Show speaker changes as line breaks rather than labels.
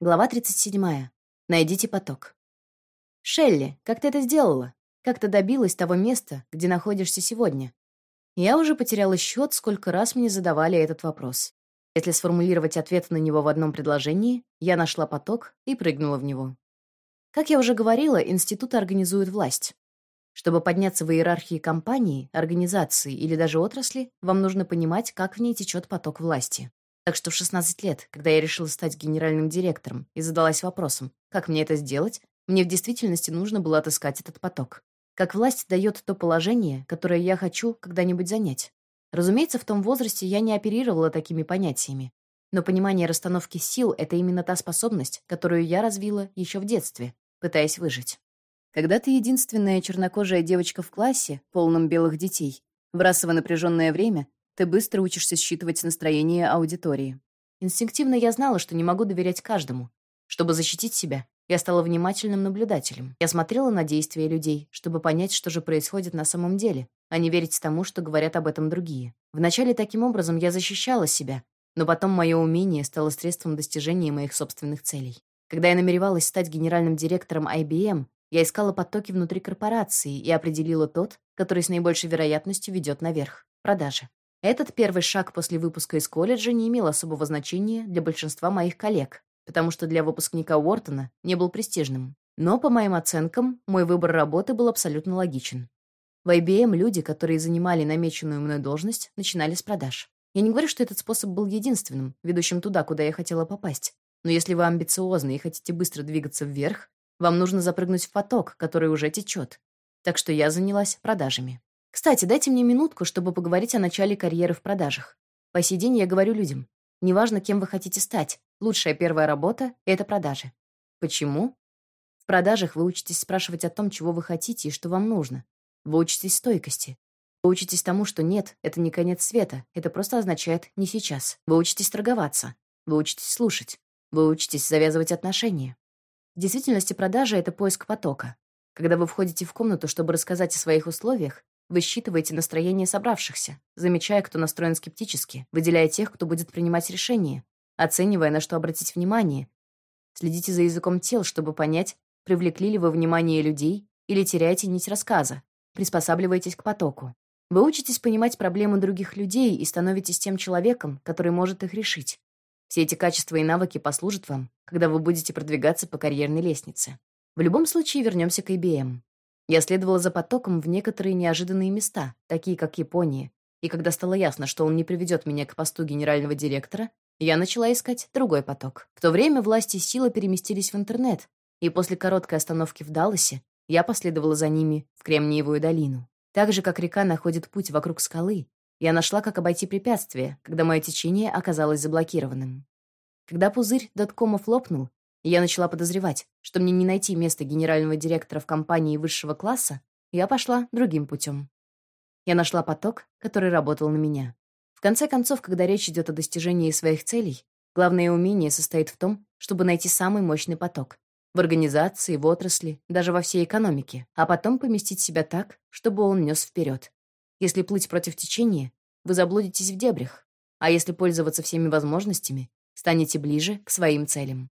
Глава 37. Найдите поток. Шелли, как ты это сделала? Как ты добилась того места, где находишься сегодня? Я уже потеряла счет, сколько раз мне задавали этот вопрос. Если сформулировать ответ на него в одном предложении, я нашла поток и прыгнула в него. Как я уже говорила, институты организуют власть. Чтобы подняться в иерархии компании, организации или даже отрасли, вам нужно понимать, как в ней течет поток власти. Так что в 16 лет, когда я решила стать генеральным директором и задалась вопросом, как мне это сделать, мне в действительности нужно было отыскать этот поток. Как власть дает то положение, которое я хочу когда-нибудь занять. Разумеется, в том возрасте я не оперировала такими понятиями. Но понимание расстановки сил — это именно та способность, которую я развила еще в детстве, пытаясь выжить. Когда ты единственная чернокожая девочка в классе, полном белых детей, в расово напряженное время, ты быстро учишься считывать настроение аудитории. Инстинктивно я знала, что не могу доверять каждому. Чтобы защитить себя, я стала внимательным наблюдателем. Я смотрела на действия людей, чтобы понять, что же происходит на самом деле, а не верить тому, что говорят об этом другие. Вначале таким образом я защищала себя, но потом мое умение стало средством достижения моих собственных целей. Когда я намеревалась стать генеральным директором IBM, я искала потоки внутри корпорации и определила тот, который с наибольшей вероятностью ведет наверх — продажи. Этот первый шаг после выпуска из колледжа не имел особого значения для большинства моих коллег, потому что для выпускника Уортона не был престижным. Но, по моим оценкам, мой выбор работы был абсолютно логичен. В IBM люди, которые занимали намеченную мной должность, начинали с продаж. Я не говорю, что этот способ был единственным, ведущим туда, куда я хотела попасть. Но если вы амбициозны и хотите быстро двигаться вверх, вам нужно запрыгнуть в поток, который уже течет. Так что я занялась продажами. Кстати, дайте мне минутку, чтобы поговорить о начале карьеры в продажах. По сей день я говорю людям, неважно, кем вы хотите стать, лучшая первая работа — это продажи. Почему? В продажах вы учитесь спрашивать о том, чего вы хотите и что вам нужно. Вы учитесь стойкости. Вы учитесь тому, что нет, это не конец света, это просто означает «не сейчас». Вы учитесь торговаться. Вы учитесь слушать. Вы учитесь завязывать отношения. В действительности продажа — это поиск потока. Когда вы входите в комнату, чтобы рассказать о своих условиях, вы считываете настроение собравшихся, замечая, кто настроен скептически, выделяя тех, кто будет принимать решения, оценивая, на что обратить внимание. Следите за языком тел, чтобы понять, привлекли ли вы внимание людей или теряете нить рассказа, приспосабливаетесь к потоку. Вы учитесь понимать проблемы других людей и становитесь тем человеком, который может их решить. Все эти качества и навыки послужат вам, когда вы будете продвигаться по карьерной лестнице. В любом случае вернемся к IBM. Я следовала за потоком в некоторые неожиданные места, такие как Япония, и когда стало ясно, что он не приведет меня к посту генерального директора, я начала искать другой поток. В то время власти и сила переместились в интернет, и после короткой остановки в Далласе я последовала за ними в Кремниевую долину. Так же, как река находит путь вокруг скалы, я нашла, как обойти препятствие, когда мое течение оказалось заблокированным. Когда пузырь доткомов лопнул, я начала подозревать, что мне не найти место генерального директора в компании высшего класса, я пошла другим путем. Я нашла поток, который работал на меня. В конце концов, когда речь идет о достижении своих целей, главное умение состоит в том, чтобы найти самый мощный поток. В организации, в отрасли, даже во всей экономике, а потом поместить себя так, чтобы он нес вперед. Если плыть против течения, вы заблудитесь в дебрях, а если пользоваться всеми возможностями, станете ближе к своим целям.